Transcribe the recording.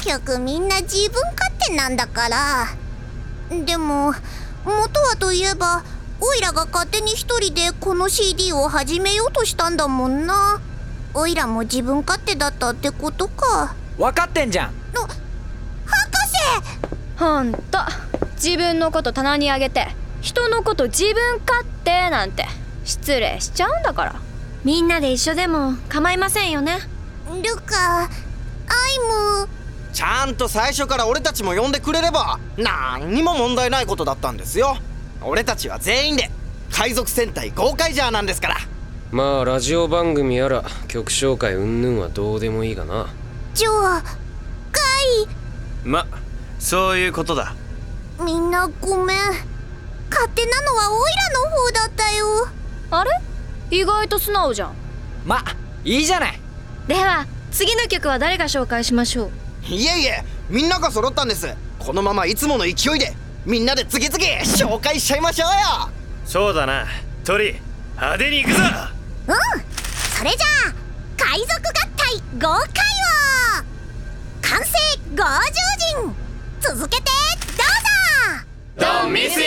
局みんな自分勝手なんだから。でも元はといえばオイラが勝手に一人でこの CD を始めようとしたんだもんな。オイラも自分勝手だったってことか。分かってんじゃん。博士！ほんと。自分のこと棚にあげて人のこと自分勝手なんて失礼しちゃうんだから。みんなで一緒でも構いませんよね。ルカちゃんと最初から俺たちも呼んでくれればなんにも問題ないことだったんですよ。俺たちは全員で海賊戦隊ゴーカイジャーなんですから。まあラジオ番組やら曲紹介云々はどうでもいいがな。ジョーカまそういうことだ。イみんなごめん。勝手なのはオイラの方だったよ。あれ？意外と素直じゃん。まいいじゃない。では次の曲は誰が紹介しましょう？いえいえみんなが揃ったんです。このままいつもの勢いでみんなで次々紹介しちゃいましょうよ。そうだな。鳥派手に行くぞ。うん。それじゃあ海賊合体豪快王完成合獣人続けてどうぞ。Don't miss it!